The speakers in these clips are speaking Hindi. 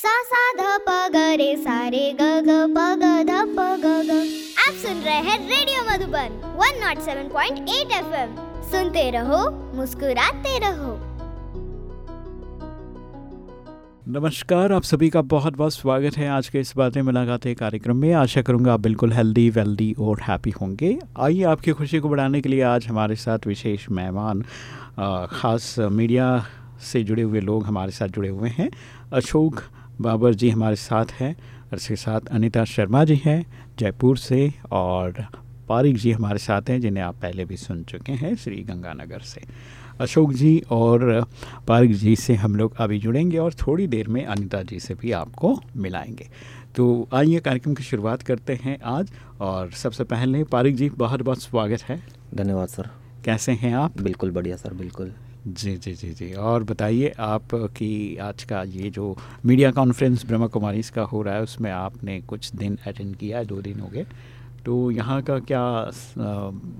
सा सा ध प ग रे सा रे ग ग प ग ध प ग ग। आप सुन रहे हैं रेडियो मधुबन 107.8 एफएम सुनते रहो, मुस्कुराते रहो। नमस्कार, आप सभी का बहुत बहुत स्वागत है आज के इस बातें मुलाकात कार्यक्रम में। आशा करूँगा आप बिल्कुल हेल्दी वेल्दी और हैप्पी होंगे। आइए आपकी खुशी को बढ़ाने के लिए आज हमारे साथ विशेष मेहमान ख़ास मीडिया से जुड़े हुए लोग हमारे साथ जुड़े हुए हैं। अशोक बाबर जी हमारे साथ हैं। और इसके साथ अनिता शर्मा जी हैं जयपुर से और पारिक जी हमारे साथ हैं जिन्हें आप पहले भी सुन चुके हैं श्री गंगानगर से। अशोक जी और पारिक जी से हम लोग अभी जुड़ेंगे और थोड़ी देर में अनिता जी से भी आपको मिलाएँगे। तो आइए कार्यक्रम की शुरुआत करते हैं आज और सबसे पहले पारिक जी बहुत बहुत स्वागत है। धन्यवाद सर। कैसे हैं आप? बिल्कुल बढ़िया सर बिल्कुल। जी जी जी जी। और बताइए आप कि आज का ये जो मीडिया कॉन्फ्रेंस ब्रह्मा कुमारी का हो रहा है, उसमें आपने कुछ दिन अटेंड किया है, दो दिन हो गए। तो यहाँ का क्या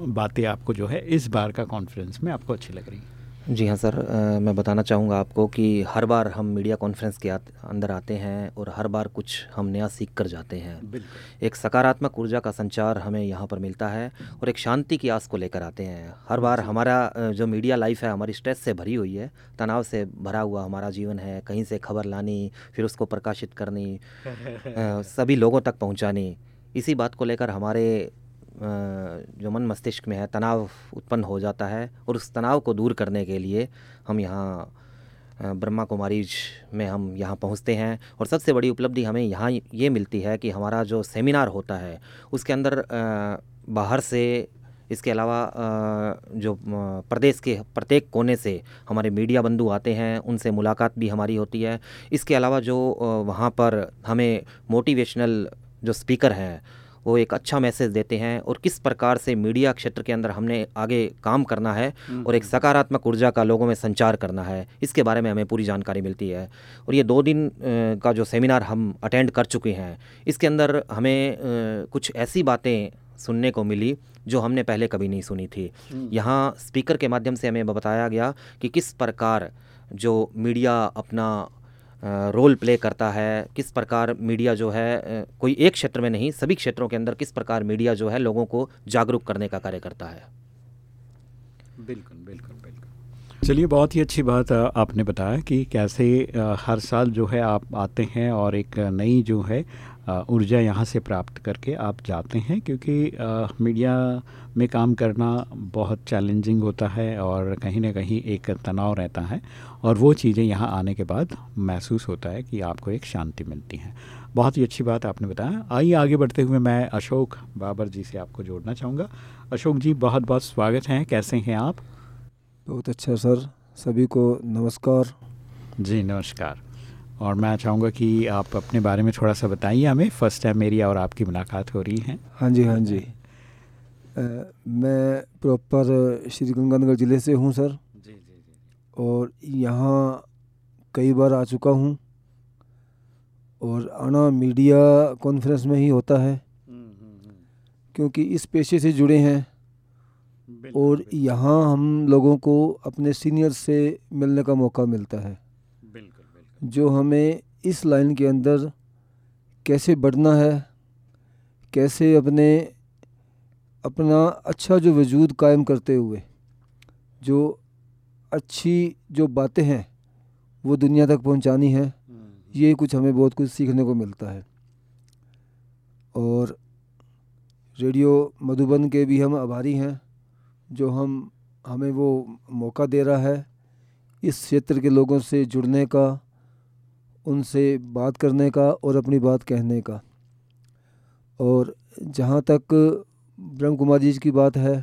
बातें आपको जो है इस बार का कॉन्फ्रेंस में आपको अच्छी लग रही हैं? जी हाँ सर आ, मैं बताना चाहूँगा आपको कि हर बार हम मीडिया कॉन्फ्रेंस के अंदर आते हैं और हर बार कुछ हम नया सीख कर जाते हैं। एक सकारात्मक ऊर्जा का संचार हमें यहाँ पर मिलता है और एक शांति की आस को लेकर आते हैं। हर बार हमारा जो मीडिया लाइफ है हमारी स्ट्रेस से भरी हुई है तनाव से भरा हुआ हमारा जीवन है कहीं से खबर लानी फिर उसको प्रकाशित करनी सभी लोगों तक पहुँचानी इसी बात को लेकर हमारे जो मन मस्तिष्क में है, तनाव उत्पन्न हो जाता है और उस तनाव को दूर करने के लिए हम यहाँ ब्रह्मा कुमारी में हम यहाँ पहुँचते हैं और सबसे बड़ी उपलब्धि हमें यहाँ ये मिलती है कि हमारा जो सेमिनार होता है, उसके अंदर बाहर से, इसके अलावा जो प्रदेश के प्रत्येक कोने से हमारे मीडिया बंधु आते हैं, उनसे मुलाकात भी हमारी होती है। इसके अलावा जो वहाँ पर हमें मोटिवेशनल जो स्पीकर हैं वो एक अच्छा मैसेज देते हैं और किस प्रकार से मीडिया क्षेत्र के अंदर हमने आगे काम करना है हम्म, और एक हम्म। सकारात्मक ऊर्जा का लोगों में संचार करना है इसके बारे में हमें पूरी जानकारी मिलती है और ये दो दिन का जो सेमिनार हम अटेंड कर चुके हैं इसके अंदर हमें कुछ ऐसी बातें सुनने को मिली जो हमने पहले कभी नहीं सुनी थी हम्म। यहाँ स्पीकर के माध्यम से हमें बताया गया कि किस प्रकार जो मीडिया अपना रोल प्ले करता है किस प्रकार मीडिया जो है कोई एक क्षेत्र में नहीं सभी क्षेत्रों के अंदर किस प्रकार मीडिया जो है लोगों को जागरूक करने का कार्य करता है? बिल्कुल बिल्कुल बिल्कुल। चलिए बहुत ही अच्छी बात आपने बताया कि कैसे हर साल जो है आप आते हैं और एक नई जो है ऊर्जा यहाँ से प्राप्त करके आप जाते हैं क्योंकि मीडिया में काम करना बहुत चैलेंजिंग होता है और कहीं ना कहीं एक तनाव रहता है और वो चीज़ें यहाँ आने के बाद महसूस होता है कि आपको एक शांति मिलती है। बहुत ही अच्छी बात आपने बताया। आइए आगे बढ़ते हुए मैं अशोक बाबर जी से आपको जोड़ना चाहूँगा। अशोक जी बहुत बहुत स्वागत हैं। कैसे हैं आप? बहुत अच्छा सर। सभी को नमस्कार। जी नमस्कार। और मैं चाहूँगा कि आप अपने बारे में थोड़ा सा बताइए हमें। फ़र्स्ट टाइम मेरी और आपकी मुलाकात हो रही है। हाँ जी हाँ जी। मैं प्रॉपर श्री गंगानगर ज़िले से हूँ सर जी जी जी। और यहाँ कई बार आ चुका हूँ। और आना मीडिया कॉन्फ्रेंस में ही होता है। हम्म, हम्म, हम्म। क्योंकि इस पेशे से जुड़े हैं। और यहाँ हम लोगों को अपने सीनियर से मिलने का मौका मिलता है। जो हमें इस लाइन के अंदर कैसे बढ़ना है कैसे अपने अपना अच्छा जो वजूद कायम करते हुए जो अच्छी जो बातें हैं वो दुनिया तक पहुंचानी है ये कुछ हमें बहुत कुछ सीखने को मिलता है। और रेडियो मधुबन के भी हम आभारी हैं जो हम हमें वो मौका दे रहा है इस क्षेत्र के लोगों से जुड़ने का उनसे बात करने का और अपनी बात कहने का। और जहाँ तक ब्रह्म कुमार जी की बात है।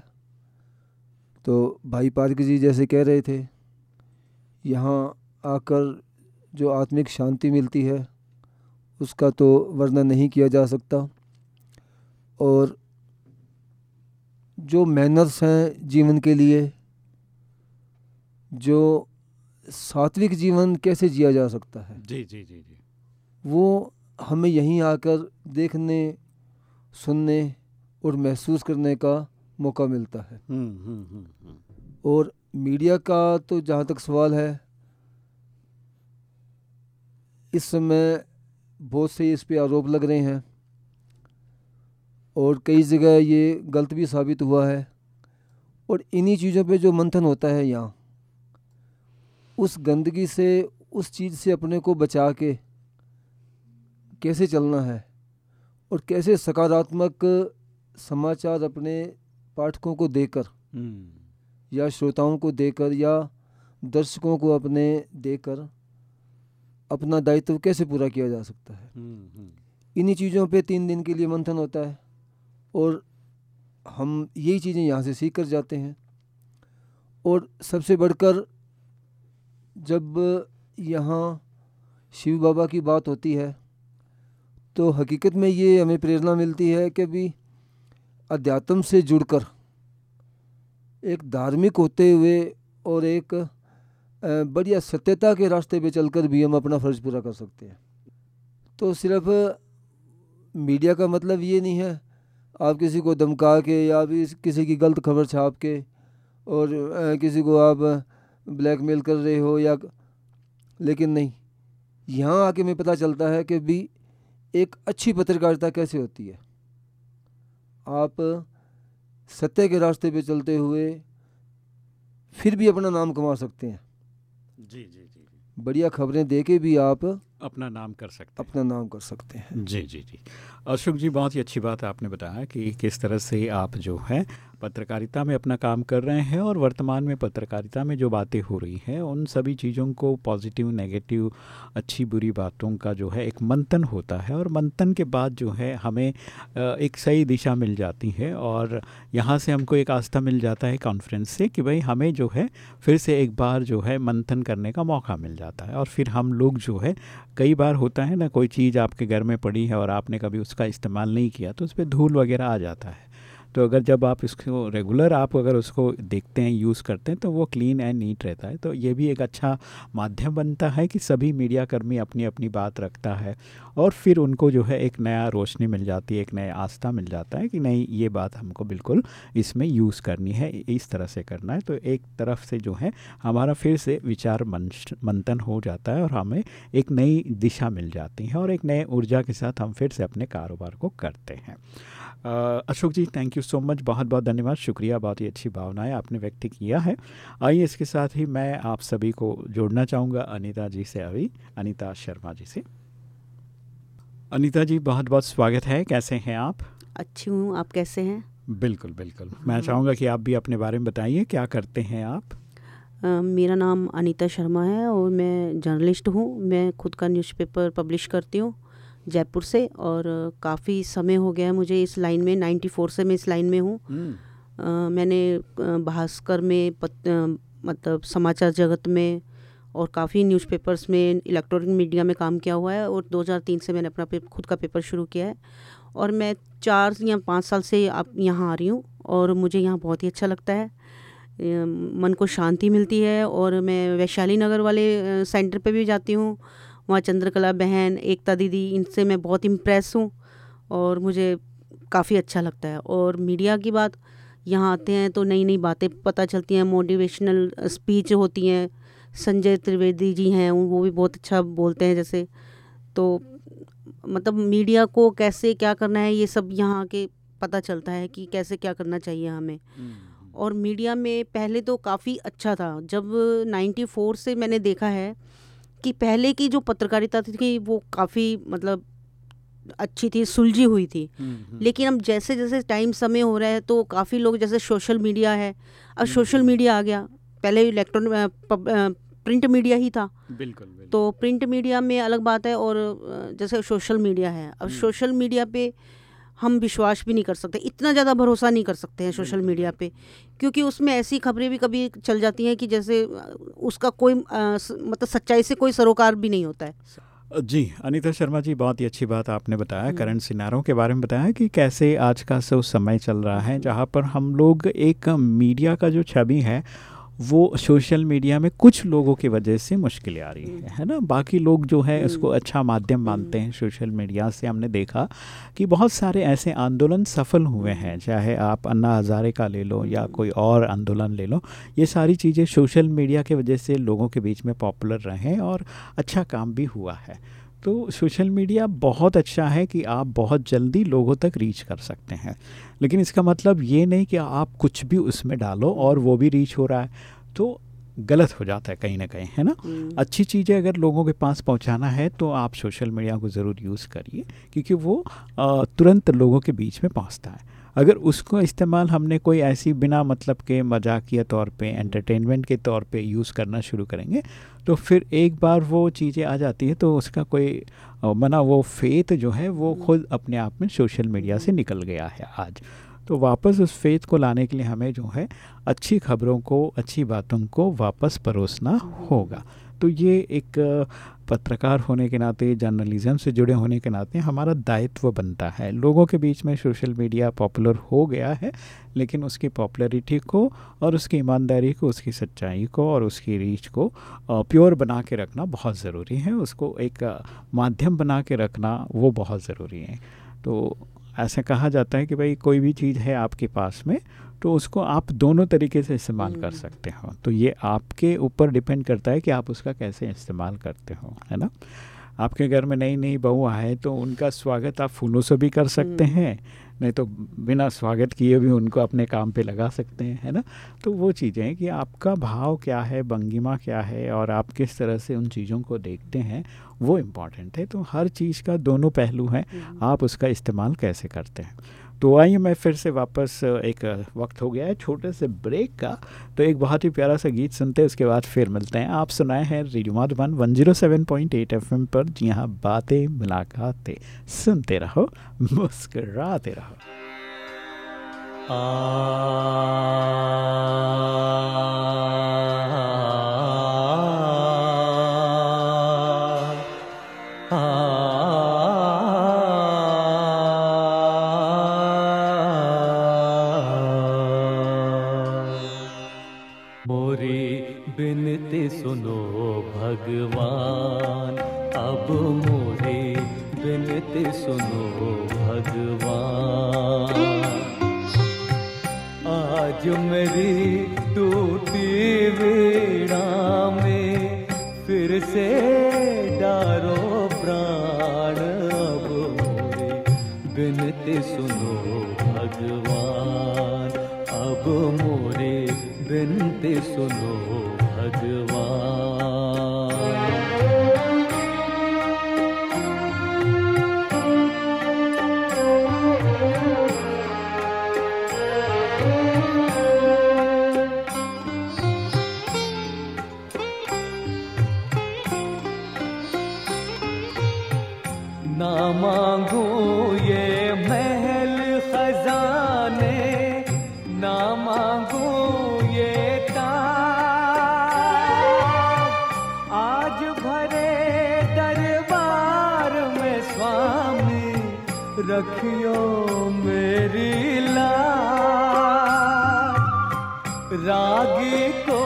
तो भाई पार्क जी जैसे कह रहे थे यहाँ आकर जो आत्मिक शांति मिलती है उसका तो वर्णन नहीं किया जा सकता। और जो मैनर्स हैं जीवन के लिए जो सात्विक जीवन कैसे जिया जा सकता है? जी जी जी जी। वो हमें यहीं आकर देखने सुनने और महसूस करने का मौका मिलता है। हम्म, हम्म, हम्म, और मीडिया का तो जहाँ तक सवाल है इस समय बहुत से इस पे आरोप लग रहे हैं और कई जगह ये गलत भी साबित हुआ है। और इन्हीं चीज़ों पे जो मंथन होता है यहाँ उस गंदगी से उस चीज़ से अपने को बचा के कैसे चलना है और कैसे सकारात्मक समाचार अपने पाठकों को देकर हम्म। या श्रोताओं को देकर या दर्शकों को अपने देकर अपना दायित्व कैसे पूरा किया जा सकता है? हम्म, इन्हीं चीज़ों पे तीन दिन के लिए मंथन होता है और हम यही चीज़ें यहाँ से सीख कर जाते हैं। और सबसे बढ़कर जब यहाँ शिव बाबा की बात होती है तो हकीकत में ये हमें प्रेरणा मिलती है कि भी अध्यात्म से जुड़कर, एक धार्मिक होते हुए और एक बढ़िया सत्यता के रास्ते पे चलकर भी हम अपना फ़र्ज़ पूरा कर सकते हैं। तो सिर्फ़ मीडिया का मतलब ये नहीं है, आप किसी को धमका के या भी किसी की गलत खबर छाप के और किसी को आप ब्लैकमेल कर रहे हो या, लेकिन नहीं, यहाँ आके हमें पता चलता है कि भी एक अच्छी पत्रकारिता कैसे होती है। आप सत्य के रास्ते पे चलते हुए फिर भी अपना नाम कमा सकते हैं। जी जी जी बढ़िया खबरें दे के भी आप अपना नाम कर सकते हैं। अपना नाम कर सकते हैं। जी जी जी। अशोक जी बहुत ही अच्छी बात है आपने बताया कि किस तरह से आप जो है पत्रकारिता में अपना काम कर रहे हैं और वर्तमान में पत्रकारिता में जो बातें हो रही हैं, उन सभी चीज़ों को पॉजिटिव, नेगेटिव, अच्छी, बुरी बातों का जो है एक मंथन होता है और मंथन के बाद जो है हमें एक सही दिशा मिल जाती है और यहाँ से हमको एक आस्था मिल जाता है कॉन्फ्रेंस से कि भाई हमें जो है फिर से एक बार जो है मंथन करने का मौका मिल जाता है और फिर हम लोग जो है कई बार होता है ना, कोई चीज़ आपके घर में पड़ी है और आपने कभी उसका इस्तेमाल नहीं किया तो उस पर धूल वगैरह आ जाता है। तो अगर जब आप इसको रेगुलर आप अगर उसको देखते हैं यूज़ करते हैं तो वो क्लीन एंड नीट रहता है। तो ये भी एक अच्छा माध्यम बनता है कि सभी मीडियाकर्मी अपनी अपनी बात रखता है और फिर उनको जो है एक नया रोशनी मिल जाती है, एक नया आस्था मिल जाता है कि नहीं, ये बात हमको बिल्कुल इसमें यूज़ करनी है, इस तरह से करना है। तो एक तरफ़ से जो है, हमारा फिर से विचार मंथन हो जाता है और हमें एक नई दिशा मिल जाती है और एक नए ऊर्जा के साथ हम फिर से अपने कारोबार को करते हैं। Ashok ji thank you so much बहुत बहुत धन्यवाद। शुक्रिया बहुत ही अच्छी भावनाएँ आपने व्यक्त किया है। आइए इसके साथ ही मैं आप सभी को जोड़ना चाहूँगा अनिता जी से अभी अनिता शर्मा जी से। अनिता जी बहुत बहुत स्वागत है। कैसे हैं आप? अच्छी हूँ। आप कैसे हैं? बिल्कुल बिल्कुल। मैं चाहूँगा कि आप भी अपने बारे में बताइए क्या करते हैं आप? अ, मेरा नाम अनीता शर्मा है और मैं जर्नलिस्ट हूँ। मैं खुद का न्यूज़पेपर पब्लिश करती हूँ। जयपुर से और काफ़ी समय हो गया है मुझे इस लाइन में 94 से मैं इस लाइन में हूँ। मैंने भास्कर में पत, मतलब समाचार जगत में और काफ़ी न्यूज़पेपर्स में इलेक्ट्रॉनिक मीडिया में काम किया हुआ है और 2003 से मैंने अपना खुद का पेपर शुरू किया है। और मैं चार या पाँच साल से आप यहाँ आ रही हूँ और मुझे यहाँ बहुत ही अच्छा लगता है। मन को शांति मिलती है और मैं वैशाली नगर वाले सेंटर पे भी जाती हूँ। वहाँ चंद्रकला बहन एकता दीदी इनसे मैं बहुत इम्प्रेस हूँ और मुझे काफ़ी अच्छा लगता है। और मीडिया की बात यहाँ आते हैं तो नई नई बातें पता चलती हैं मोटिवेशनल स्पीच होती हैं संजय त्रिवेदी जी हैं वो भी बहुत अच्छा बोलते हैं जैसे। तो मतलब मीडिया को कैसे क्या करना है ये सब यहाँ आके पता चलता है कि कैसे क्या करना चाहिए हमें। और मीडिया में पहले तो काफ़ी अच्छा था। जब 94 से मैंने देखा है कि पहले की जो पत्रकारिता थी वो काफ़ी मतलब अच्छी थी सुलझी हुई थी। लेकिन अब जैसे जैसे टाइम समय हो रहा है तो काफ़ी लोग जैसे सोशल मीडिया है अब सोशल मीडिया आ गया। पहले इलेक्ट्रॉनिक प्रिंट मीडिया ही था। बिल्कुल बिल्कुल। तो प्रिंट मीडिया में अलग बात है और जैसे सोशल मीडिया है। अब सोशल मीडिया पे हम विश्वास भी नहीं कर सकते इतना ज़्यादा भरोसा नहीं कर सकते हैं सोशल मीडिया पे क्योंकि उसमें ऐसी खबरें भी कभी चल जाती हैं कि जैसे उसका कोई स- मतलब सच्चाई से कोई सरोकार भी नहीं होता है। जी अनीता शर्मा जी बहुत ही अच्छी बात आपने बताया करंट सिनारों के बारे में बताया कि कैसे आज का सो समय चल रहा है जहाँ पर हम लोग एक मीडिया का जो छवि है वो सोशल मीडिया में कुछ लोगों की वजह से मुश्किलें आ रही है है ना? बाकी लोग जो है उसको अच्छा माध्यम मानते हैं सोशल मीडिया से। हमने देखा कि बहुत सारे ऐसे आंदोलन सफल हुए हैं चाहे आप अन्ना हज़ारे का ले लो या कोई और आंदोलन ले लो। ये सारी चीज़ें सोशल मीडिया के वजह से लोगों के बीच में पॉपुलर रहे और अच्छा काम भी हुआ है। तो सोशल मीडिया बहुत अच्छा है कि आप बहुत जल्दी लोगों तक रीच कर सकते हैं। लेकिन इसका मतलब ये नहीं कि आप कुछ भी उसमें डालो और वो भी रीच हो रहा है तो गलत हो जाता है कहीं ना कहीं है ना? हम्म, अच्छी चीज़ें अगर लोगों के पास पहुंचाना है तो आप सोशल मीडिया को ज़रूर यूज़ करिए क्योंकि वो तुरंत लोगों के बीच में पहुँचता है। अगर उसको इस्तेमाल हमने कोई ऐसी बिना मतलब के मजाकिया तौर पे एंटरटेनमेंट के तौर पे यूज़ करना शुरू करेंगे तो फिर एक बार वो चीज़ें आ जाती है तो उसका कोई मना वो फेथ जो है वो खुद अपने आप में सोशल मीडिया से निकल गया है आज। तो वापस उस फेथ को लाने के लिए हमें जो है अच्छी खबरों को अच्छी बातों को वापस परोसना होगा। तो ये एक पत्रकार होने के नाते जर्नलिज्म से जुड़े होने के नाते हमारा दायित्व बनता है। लोगों के बीच में सोशल मीडिया पॉपुलर हो गया है, लेकिन उसकी पॉपुलैरिटी को और उसकी ईमानदारी को, उसकी सच्चाई को और उसकी रीच को प्योर बना के रखना बहुत ज़रूरी है। उसको एक माध्यम बना के रखना वो बहुत ज़रूरी है। तो ऐसे कहा जाता है कि भाई कोई भी चीज़ है आपके पास में तो उसको आप दोनों तरीके से इस्तेमाल कर हम्म। सकते हो तो ये आपके ऊपर डिपेंड करता है कि आप उसका कैसे इस्तेमाल करते हो है ना आपके घर में नई नई बहू आए तो उनका स्वागत आप फूलों से भी कर सकते हम्म। हैं नहीं तो बिना स्वागत किए भी उनको अपने काम पे लगा सकते हैं है ना तो वो चीज़ें हैं कि आपका भाव क्या है भंगिमा क्या है और आप किस तरह से उन चीज़ों को देखते हैं वो इंपॉर्टेंट है तो हर चीज़ का दोनों पहलू हैं हम्म। आप उसका इस्तेमाल कैसे करते हैं तो आइए मैं फिर से वापस, एक, वक्त हो गया है, छोटे से ब्रेक का। तो एक बहुत ही प्यारा सा गीत सुनते हैं, उसके बाद फिर मिलते हैं। आप सुनाए हैं रेडियो माधुबन 107.8 एफएम पर जी हाँ बातें, मुलाकातें सुनते रहो, मुस्कराते रहो। मोरी से डारो प्राण अब मोरी बिनती सुनो भगवान। अब मोरे बिनती सुनो रागी को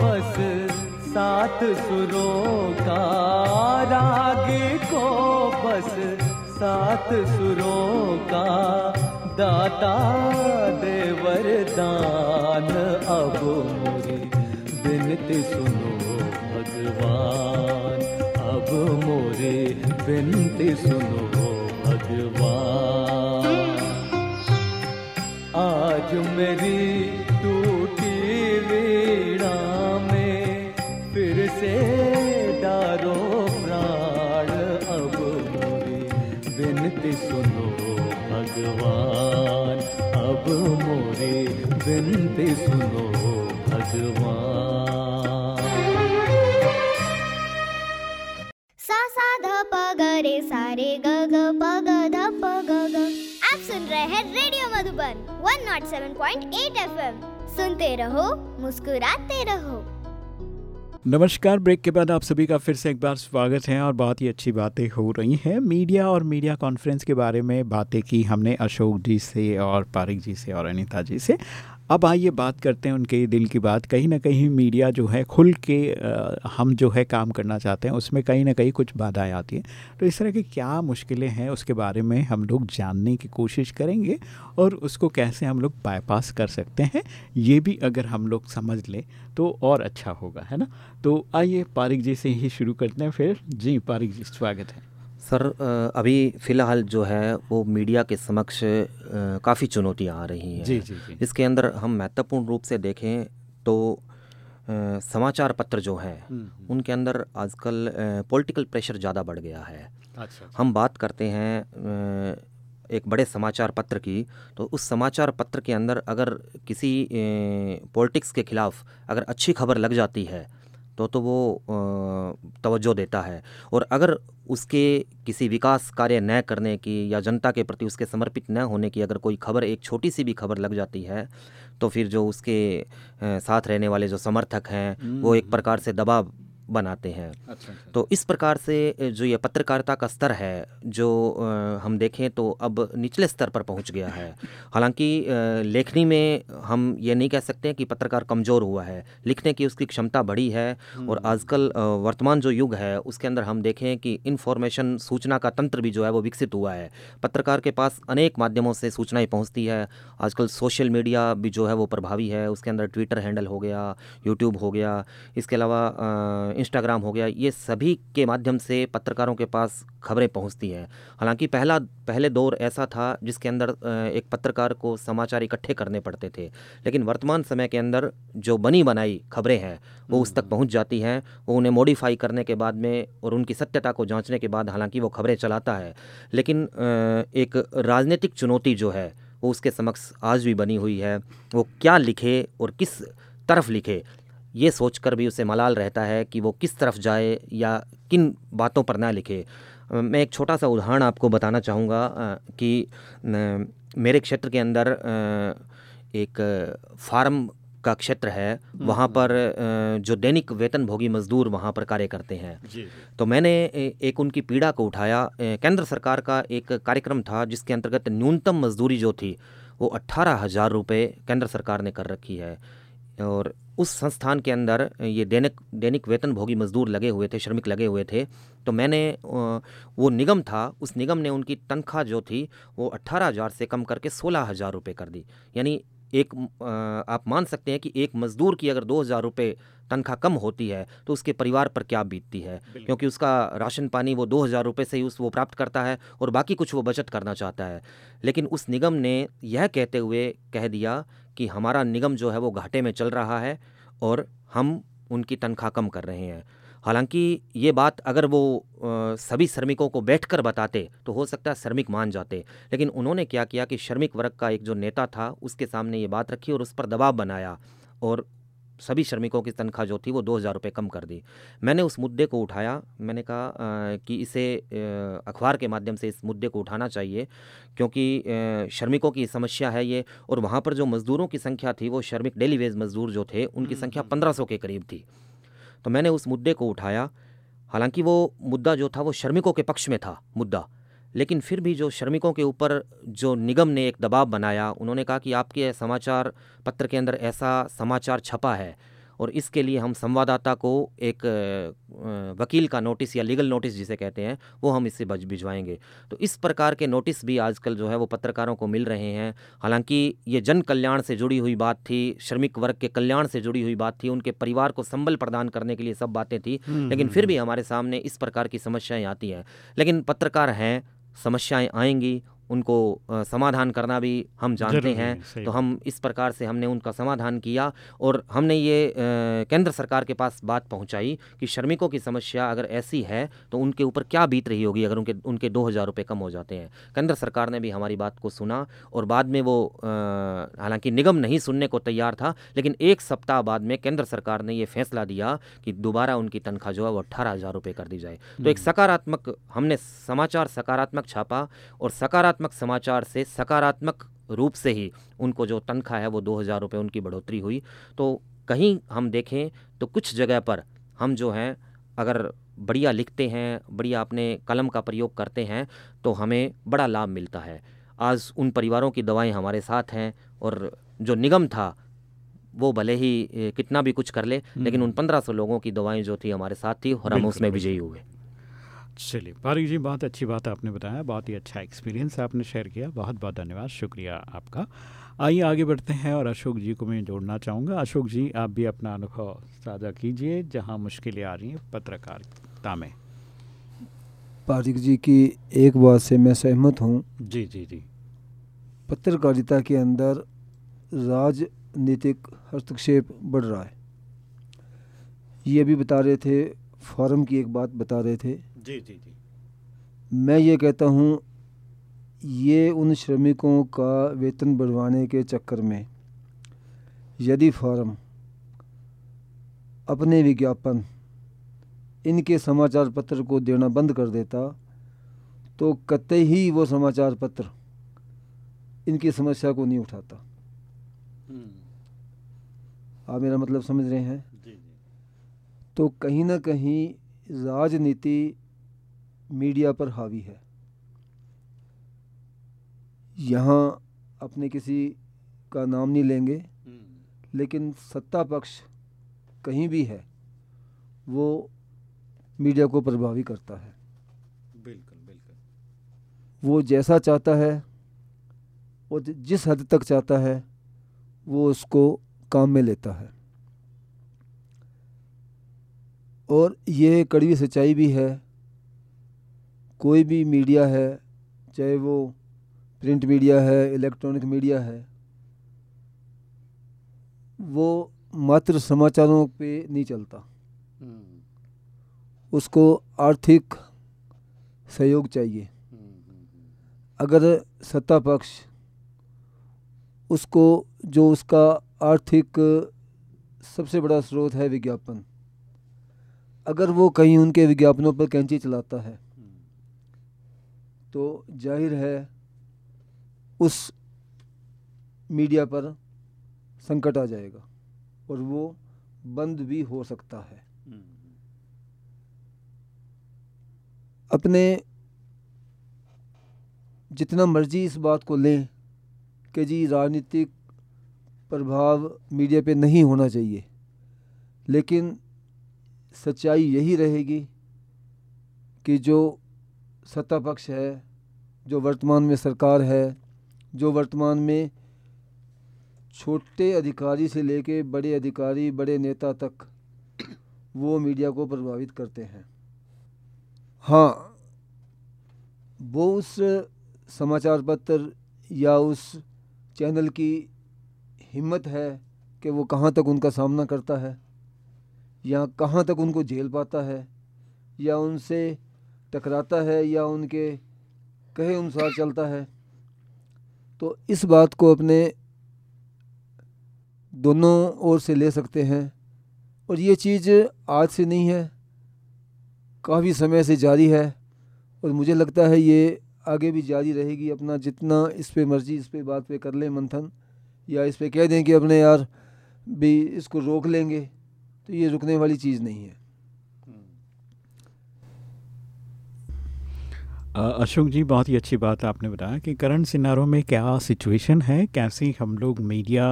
बस सात सुरों का रागी को बस सात सुरों का दाता देवर दान अब मोरी बिनती सुनो भगवान। अब मोरे बिनती सुनो भगवान। आज मेरी 107.8 एफएम सुनते रहो, मुस्कुराते रहो। नमस्कार, ब्रेक के बाद आप सभी का फिर से एक बार स्वागत है और बहुत ही अच्छी बातें हो रही हैं। मीडिया और मीडिया कॉन्फ्रेंस के बारे में बातें की हमने अशोक जी से और पारिक जी से और अनिता जी से। अब आइए बात करते हैं उनके दिल की बात। कहीं ना कहीं मीडिया जो है खुल के अ, हम जो है काम करना चाहते हैं उसमें कहीं ना कहीं कुछ बाधाएँ आती हैं। तो इस तरह की क्या मुश्किलें हैं उसके बारे में हम लोग जानने की कोशिश करेंगे और उसको कैसे हम लोग बाईपास कर सकते हैं ये भी अगर हम लोग समझ लें तो और अच्छा होगा है ना? तो आइए पारिक जी से ही शुरू करते हैं फिर। जी पारिक जी स्वागत है। सर अभी फ़िलहाल जो है वो मीडिया के समक्ष काफ़ी चुनौतियाँ आ रही हैं जी जी जी इसके अंदर हम महत्वपूर्ण रूप से देखें तो समाचार पत्र जो हैं हम्म, हम्म। उनके अंदर आजकल पॉलिटिकल प्रेशर ज़्यादा बढ़ गया है अच्छा अच्छा। हम बात करते हैं एक बड़े समाचार पत्र की तो उस समाचार पत्र के अंदर अगर किसी पॉलिटिक्स के ख़िलाफ़ अगर अच्छी खबर लग जाती है तो तो वो तवज्जो देता है और अगर उसके किसी विकास कार्य न करने की या जनता के प्रति उसके समर्पित न होने की अगर कोई खबर एक छोटी सी भी खबर लग जाती है तो फिर जो उसके साथ रहने वाले जो समर्थक हैं वो एक हम्म। प्रकार से दबाव बनाते हैं। अच्छा, अच्छा। तो इस प्रकार से जो ये पत्रकारिता का स्तर है जो हम देखें तो अब निचले स्तर पर पहुँच गया है। हालाँकि लेखनी में हम ये नहीं कह सकते कि पत्रकार कमज़ोर हुआ है। लिखने की उसकी क्षमता बढ़ी है और हम्म। आजकल वर्तमान जो युग है उसके अंदर हम देखें कि इन्फॉर्मेशन सूचना का तंत्र भी जो है वो विकसित हुआ है। पत्रकार के पास अनेक माध्यमों से सूचनाएँ पहुँचती है। आजकल सोशल मीडिया भी जो है वो प्रभावी है। उसके अंदर ट्विटर हैंडल हो गया यूट्यूब हो गया। इसके अलावा इंस्टाग्राम हो गया ये सभी के माध्यम से पत्रकारों के पास खबरें पहुँचती हैं। हालाँकि पहला पहले दौर ऐसा था जिसके अंदर एक पत्रकार को समाचार इकट्ठे करने पड़ते थे। लेकिन वर्तमान समय के अंदर जो बनी बनाई खबरें हैं वो उस तक हम्म। पहुँच जाती हैं वो उन्हें मॉडिफाई करने के बाद में और उनकी सत्यता को जांचने के बाद हालाँकि वो खबरें चलाता है। लेकिन एक राजनीतिक चुनौती जो है वो उसके समक्ष आज भी बनी हुई है। वो क्या लिखे और किस तरफ़ लिखे ये सोचकर भी उसे मलाल रहता है कि वो किस तरफ़ जाए या किन बातों पर ना लिखे। मैं एक छोटा सा उदाहरण आपको बताना चाहूँगा कि मेरे क्षेत्र के अंदर एक फार्म का क्षेत्र है। हम्म, वहाँ हम्म। पर जो दैनिक वेतन भोगी मजदूर वहाँ पर कार्य करते हैं। तो मैंने एक उनकी पीड़ा को उठाया। केंद्र सरकार का एक कार्यक्रम था जिसके अंतर्गत न्यूनतम मजदूरी जो थी वो अट्ठारह हज़ार रुपये केंद्र सरकार ने कर रखी है। और उस संस्थान के अंदर ये दैनिक दैनिक वेतन भोगी मजदूर लगे हुए थे श्रमिक लगे हुए थे तो मैंने वो निगम था उस निगम ने उनकी तनख्वाह जो थी वो अट्ठारह हज़ार से कम करके सोलह हज़ार रुपये कर दी। यानी एक आप मान सकते हैं कि एक मज़दूर की अगर दो हज़ार रुपये तनख्वाह कम होती है तो उसके परिवार पर क्या बीतती है? क्योंकि उसका राशन पानी वो दो हज़ार रुपये से ही उस वो प्राप्त करता है और बाकी कुछ वो बचत करना चाहता है। लेकिन उस निगम ने यह कहते हुए कह दिया कि हमारा निगम जो है वो घाटे में चल रहा है और हम उनकी तनख्वाह कम कर रहे हैं। हालाँकि ये बात अगर वो आ, सभी श्रमिकों को बैठकर बताते तो हो सकता है श्रमिक मान जाते। लेकिन उन्होंने क्या किया कि श्रमिक वर्ग का एक जो नेता था उसके सामने ये बात रखी और उस पर दबाव बनाया और सभी श्रमिकों की तनख्वाह जो थी वो दो हज़ार रुपये कम कर दी। मैंने उस मुद्दे को उठाया मैंने कहा कि इसे अखबार के माध्यम से इस मुद्दे को उठाना चाहिए क्योंकि श्रमिकों की समस्या है ये और वहाँ पर जो मज़दूरों की संख्या थी वो श्रमिक डेली वेज मज़दूर जो थे उनकी हम्म, संख्या हम्म। पंद्रह के करीब थी। तो मैंने उस मुद्दे को उठाया हालाँकि वो मुद्दा जो था वो श्रमिकों के पक्ष में था मुद्दा। लेकिन फिर भी जो श्रमिकों के ऊपर जो निगम ने एक दबाव बनाया उन्होंने कहा कि आपके समाचार पत्र के अंदर ऐसा समाचार छपा है और इसके लिए हम संवाददाता को एक वकील का नोटिस या लीगल नोटिस जिसे कहते हैं वो हम इससे भिजवाएँगे। तो इस प्रकार के नोटिस भी आजकल जो है वो पत्रकारों को मिल रहे हैं। हालाँकि ये जन कल्याण से जुड़ी हुई बात थी श्रमिक वर्ग के कल्याण से जुड़ी हुई बात थी उनके परिवार को संबल प्रदान करने के लिए सब बातें थी लेकिन हम्म, फिर भी हम्म। हमारे सामने इस प्रकार की समस्याएँ आती हैं। लेकिन पत्रकार हैं समस्याएँ आएँगी उनको समाधान करना भी हम जानते हैं। तो हम इस प्रकार से हमने उनका समाधान किया और हमने ये केंद्र सरकार के पास बात पहुंचाई कि श्रमिकों की समस्या अगर ऐसी है तो उनके ऊपर क्या बीत रही होगी अगर उनके उनके दो हज़ार रुपये कम हो जाते हैं। केंद्र सरकार ने भी हमारी बात को सुना और बाद में वो हालाँकि निगम नहीं सुनने को तैयार था लेकिन एक सप्ताह बाद में केंद्र सरकार ने ये फैसला दिया कि दोबारा उनकी तनख्वाह जो है वो अट्ठारह हज़ार रुपये कर दी जाए। तो एक हम्म। सकारात्मक हमने समाचार सकारात्मक छापा और सकारात्मक सकारात्मक समाचार से सकारात्मक रूप से ही उनको जो तनख्वाह है वो दो हज़ार रुपये उनकी बढ़ोतरी हुई। तो कहीं हम देखें तो कुछ जगह पर हम जो हैं अगर बढ़िया लिखते हैं बढ़िया अपने कलम का प्रयोग करते हैं तो हमें बड़ा लाभ मिलता है। आज उन परिवारों की दवाएँ हमारे साथ हैं और जो निगम था वो भले ही कितना भी कुछ कर ले लेकिन उन हम्म। पंद्रह सौ लोगों की दवाएँ जो थी हमारे साथ थी और हम उसमें विजयी हुए। चलिए पारिक जी बहुत अच्छी बात आपने बताया बहुत ही अच्छा एक्सपीरियंस आपने शेयर किया बहुत बहुत धन्यवाद शुक्रिया आपका। आइए आगे बढ़ते हैं और अशोक जी को मैं जोड़ना चाहूँगा। अशोक जी आप भी अपना अनुभव साझा कीजिए जहाँ मुश्किलें आ रही हैं पत्रकारिता में। पारिक जी की एक बात से मैं सहमत हूँ। जी जी जी। पत्रकारिता के अंदर राजनीतिक हस्तक्षेप बढ़ रहा है। ये अभी बता रहे थे फॉरम की एक बात बता रहे थे। जी जी जी। मैं ये कहता हूँ ये उन श्रमिकों का वेतन बढ़वाने के चक्कर में यदि फॉरम अपने विज्ञापन इनके समाचार पत्र को देना बंद कर देता तो कतई ही वो समाचार पत्र इनकी समस्या को नहीं उठाता। आप मेरा मतलब समझ रहे हैं? तो कहीं ना कहीं राजनीति मीडिया पर हावी है। यहाँ अपने किसी का नाम नहीं लेंगे लेकिन सत्ता पक्ष कहीं भी है वो मीडिया को प्रभावी करता है। बिल्कुल बिल्कुल। वो जैसा चाहता है जि- जिस हद तक चाहता है वो उसको काम में लेता है। और ये कड़वी सच्चाई भी है कोई भी मीडिया है चाहे वो प्रिंट मीडिया है इलेक्ट्रॉनिक मीडिया है वो मात्र समाचारों पे नहीं चलता। उसको आर्थिक सहयोग चाहिए। अगर सत्ता पक्ष उसको जो उसका आर्थिक सबसे बड़ा स्रोत है विज्ञापन अगर वो कहीं उनके विज्ञापनों पर कैंची चलाता है तो ज़ाहिर है उस मीडिया पर संकट आ जाएगा और वो बंद भी हो सकता है। अपने जितना मर्ज़ी इस बात को लें कि जी राजनीतिक प्रभाव मीडिया पे नहीं होना चाहिए, लेकिन सच्चाई यही रहेगी कि जो सत्ता पक्ष है, जो वर्तमान में सरकार है, जो वर्तमान में छोटे अधिकारी से लेके बड़े अधिकारी, बड़े नेता तक वो मीडिया को प्रभावित करते हैं। हाँ वो उस समाचार पत्र या उस चैनल की हिम्मत है कि वो कहाँ तक उनका सामना करता है, या कहाँ तक उनको झेल पाता है, या उनसे टकराता है या उनके कहे अनुसार चलता है। तो इस बात को अपने दोनों ओर से ले सकते हैं। और ये चीज़ आज से नहीं है, काफ़ी समय से जारी है। और मुझे लगता है ये आगे भी जारी रहेगी, अपना जितना इस पे मर्ज़ी, इस पे बात पे कर लें मंथन। या इस पे कह दें कि अपने यार भी इसको रोक लेंगे तो ये रुकने वाली चीज़ नहीं है। अशोक जी, बहुत ही अच्छी बात आपने बताया कि करंट सिनारों में क्या सिचुएशन है? कैसी हम लोग मीडिया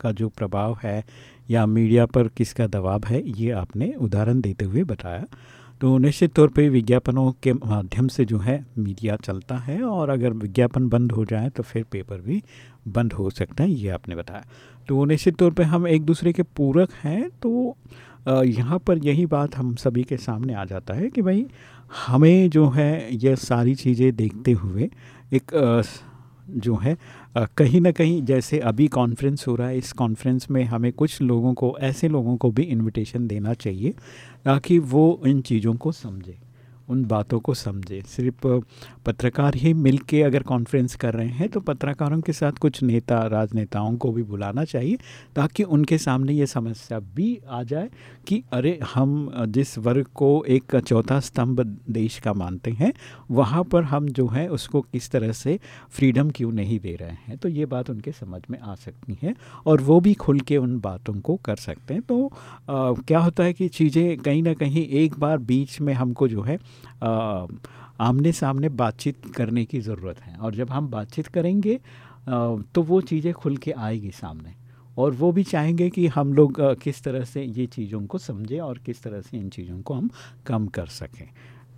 का जो प्रभाव है या मीडिया पर किसका दबाव है, ये आपने उदाहरण देते हुए बताया। तो निश्चित तौर पे विज्ञापनों के माध्यम से जो है मीडिया चलता है और अगर विज्ञापन बंद हो जाए तो फिर पेपर भी बंद हो सकता है, ये आपने बताया। तो निश्चित तौर पे हम एक दूसरे के पूरक हैं तो यहाँ पर यही बात हम सभी के सामने आ जाता है कि भाई हमें जो है ये सारी चीज़ें देखते हुए एक जो है कहीं ना कहीं जैसे अभी कॉन्फ्रेंस हो रहा है, इस कॉन्फ्रेंस में हमें कुछ लोगों को, ऐसे लोगों को भी इनविटेशन देना चाहिए, ताकि वो इन चीज़ों को समझे। उन बातों को समझे। सिर्फ़ पत्रकार ही मिल के अगर कॉन्फ्रेंस कर रहे हैं तो पत्रकारों के साथ कुछ नेता राजनेताओं को भी बुलाना चाहिए ताकि उनके सामने ये समस्या भी आ जाए कि अरे हम जिस वर्ग को एक चौथा स्तंभ देश का मानते हैं वहाँ पर हम जो है उसको किस तरह से फ्रीडम क्यों नहीं दे रहे हैं? तो ये बात उनके समझ में आ सकती है और वो भी खुल के उन बातों को कर सकते हैं। तो आ, क्या होता है कि चीज़ें कहीं ना कहीं एक बार बीच में हमको जो है आमने सामने बातचीत करने की ज़रूरत है। और जब हम बातचीत करेंगे तो वो चीज़ें खुल के आएगी सामने। और वो भी चाहेंगे कि हम लोग किस तरह से ये चीज़ों को समझें और किस तरह से इन चीज़ों को हम कम कर सकें।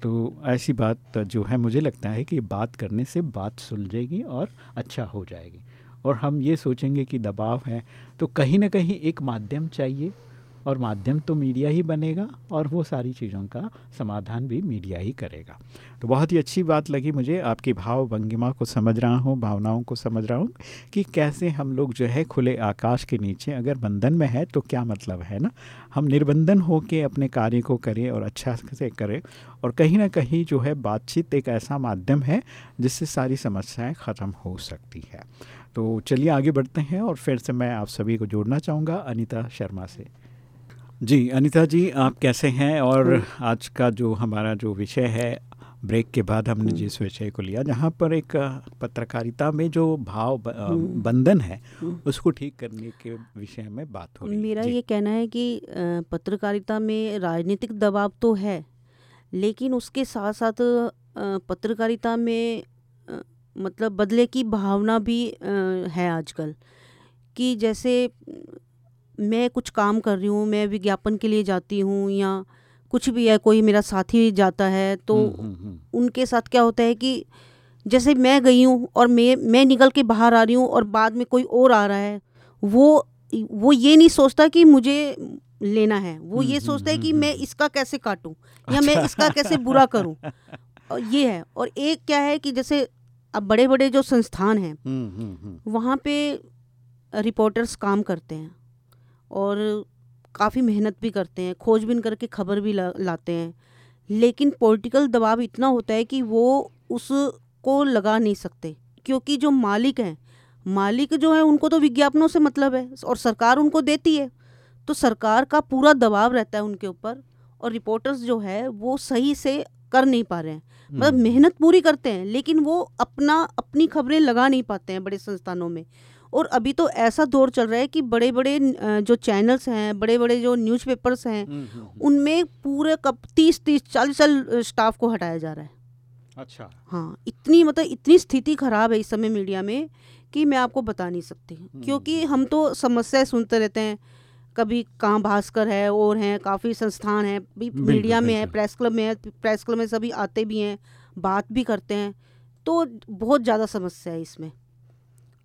तो ऐसी बात जो है, मुझे लगता है कि बात करने से बात सुलझेगी और अच्छा हो जाएगी। और हम ये सोचेंगे कि दबाव है तो कहीं ना कहीं एक माध्यम चाहिए। और माध्यम तो मीडिया ही बनेगा और वो सारी चीज़ों का समाधान भी मीडिया ही करेगा। तो बहुत ही अच्छी बात लगी मुझे, आपकी भाव भंगिमा को समझ रहा हूँ, भावनाओं को समझ रहा हूँ कि कैसे हम लोग जो है खुले आकाश के नीचे अगर बंधन में है तो क्या मतलब है ना? हम निर्बंधन हो के अपने कार्य को करें और अच्छा से करें और कहीं ना कहीं जो है बातचीत एक ऐसा माध्यम है जिससे सारी समस्याएँ ख़त्म हो सकती है। तो चलिए आगे बढ़ते हैं और फिर से मैं आप सभी को जोड़ना चाहूँगा अनीता शर्मा से। जी अनीता जी आप कैसे हैं और आज का जो हमारा जो विषय है ब्रेक के बाद हमने हम्म। जिस विषय को लिया जहाँ पर एक पत्रकारिता में जो भाव हम्म। बंधन है हम्म। उसको ठीक करने के विषय में बात हो रही मेरा ये कहना है कि पत्रकारिता में राजनीतिक दबाव तो है लेकिन उसके साथ साथ पत्रकारिता में मतलब बदले की भावना भी है आजकल कि जैसे मैं कुछ काम कर रही हूँ मैं विज्ञापन के लिए जाती हूँ या कुछ भी है कोई मेरा साथी जाता है तो हम्म, हम्म, हम्म। उनके साथ क्या होता है कि जैसे मैं गई हूँ और मैं मैं निकल के बाहर आ रही हूँ और बाद में कोई और आ रहा है वो वो ये नहीं सोचता कि मुझे लेना है वो ये सोचता है कि मैं इसका कैसे काटूं या मैं अच्छा। इसका कैसे बुरा करूँ और ये है और एक क्या है कि जैसे अब बड़े बड़े जो संस्थान हैं वहाँ पे रिपोर्टर्स काम करते हैं और काफ़ी मेहनत भी करते हैं खोजबीन करके खबर भी ला, लाते हैं। लेकिन पॉलिटिकल दबाव इतना होता है कि वो उसको लगा नहीं सकते क्योंकि जो मालिक हैं मालिक जो है उनको तो विज्ञापनों से मतलब है और सरकार उनको देती है। तो सरकार का पूरा दबाव रहता है उनके ऊपर और रिपोर्टर्स जो है वो सही से कर नहीं पा रहे हैं। मतलब हम्म। मेहनत पूरी करते हैं लेकिन वो अपना अपनी खबरें लगा नहीं पाते हैं बड़े संस्थानों में। और अभी तो ऐसा दौर चल रहा है कि बड़े बड़े जो चैनल्स हैं बड़े बड़े जो न्यूज़पेपर्स हैं हम्म, हम्म, हम्म। उनमें पूरे कब तीस तीस चालीस साल स्टाफ को हटाया जा रहा है। अच्छा। हाँ इतनी मतलब इतनी स्थिति खराब है इस समय मीडिया में कि मैं आपको बता नहीं सकती। क्योंकि हम तो समस्याएँ सुनते रहते हैं। कभी कहाँ भास्कर है और हैं काफ़ी संस्थान हैं मीडिया में है प्रेस क्लब में है प्रेस क्लब में सभी आते भी हैं बात भी करते हैं। तो बहुत ज़्यादा समस्या है इसमें।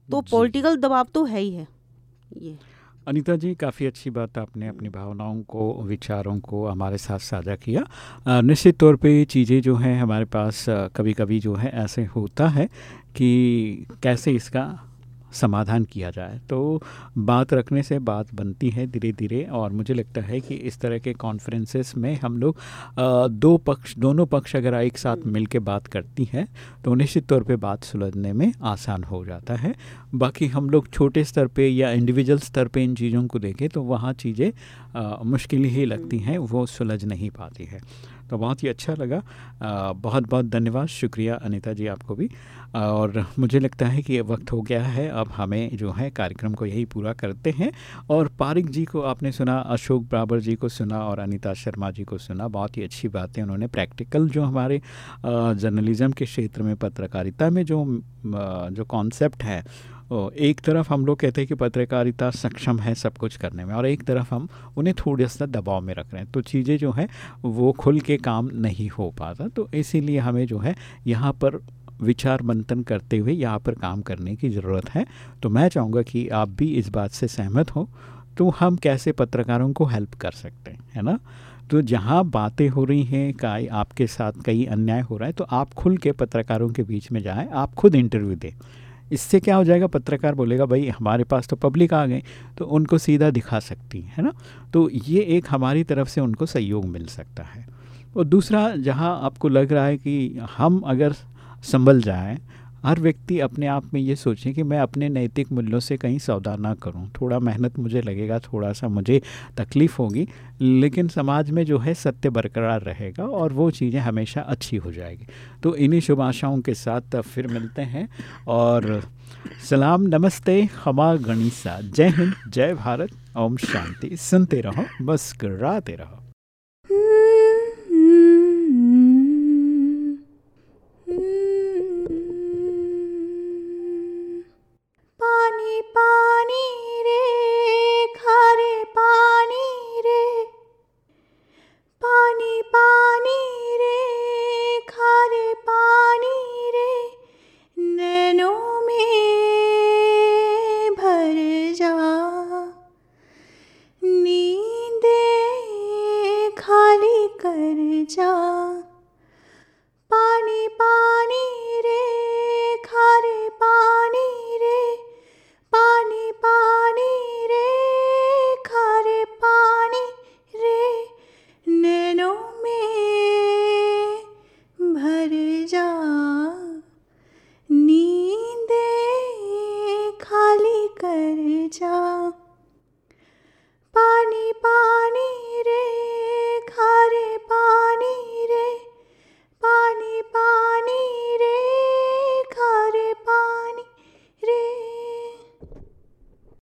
तो पॉलिटिकल दबाव तो है ही है। ये। अनीता जी काफ़ी अच्छी बात आपने अपनी भावनाओं को विचारों को हमारे साथ साझा किया। निश्चित तौर पे चीज़ें जो हैं हमारे पास कभी कभी जो है ऐसे होता है कि कैसे इसका समाधान किया जाए। तो बात रखने से बात बनती है धीरे धीरे और मुझे लगता है कि इस तरह के कॉन्फ्रेंसेस में हम लोग दो पक्ष, दोनों पक्ष अगर एक साथ मिल के बात करती हैं तो निश्चित तौर पे बात सुलझने में आसान हो जाता है। बाकी हम लोग छोटे स्तर पे या इंडिविजुअल स्तर पे इन चीज़ों को देखें तो वहाँ चीज़ें मुश्किल ही लगती हैं, वो सुलझ नहीं पाती है। तो बहुत ही अच्छा लगा। आ, बहुत बहुत धन्यवाद। शुक्रिया अनीता जी आपको भी। और मुझे लगता है कि वक्त हो गया है। अब हमें जो है कार्यक्रम को यही पूरा करते हैं। और पारिक जी को आपने सुना अशोक ब्राबर जी को सुना और अनीता शर्मा जी को सुना। बहुत ही अच्छी बातें उन्होंने प्रैक्टिकल जो हमारे जर्नलिज़म के क्षेत्र में पत्रकारिता में जो जो कॉन्सेप्ट है एक तरफ़ हम लोग कहते हैं कि पत्रकारिता सक्षम है सब कुछ करने में, और एक तरफ़ हम उन्हें थोड़ा सा दबाव में रख रहे हैं। तो चीज़ें जो हैं, वो खुल के काम नहीं हो पाता। तो इसीलिए हमें जो है, यहाँ पर विचार मंथन करते हुए यहाँ पर काम करने की ज़रूरत है। तो मैं चाहूँगा कि आप भी इस बात से सहमत हो तो हम कैसे पत्रकारों को हेल्प कर सकते हैं, है ना? तो जहाँ बातें हो रही हैं कई आपके साथ कई अन्याय हो रहा है तो आप खुल के पत्रकारों के बीच में जाएँ, आप खुद इंटरव्यू दें। इससे क्या हो जाएगा? पत्रकार बोलेगा, भाई, हमारे पास तो पब्लिक आ गई तो उनको सीधा दिखा सकती है ना? तो ये एक हमारी तरफ़ से उनको सहयोग मिल सकता है। और दूसरा, जहाँ आपको लग रहा है कि हम अगर संभल जाएँ हर व्यक्ति अपने आप में ये सोचे कि मैं अपने नैतिक मूल्यों से कहीं सौदा ना करूँ। थोड़ा मेहनत मुझे लगेगा थोड़ा सा मुझे तकलीफ़ होगी, लेकिन समाज में जो है सत्य बरकरार रहेगा और वो चीज़ें हमेशा अच्छी हो जाएगी। तो इन्हीं शुभ आशाओं के साथ फिर मिलते हैं और सलाम, नमस्ते हमा गणिसा। जय हिंद, जय भारत। ओम शांति। सुनते रहो बस कराते रहो। पानी रे खारे पानी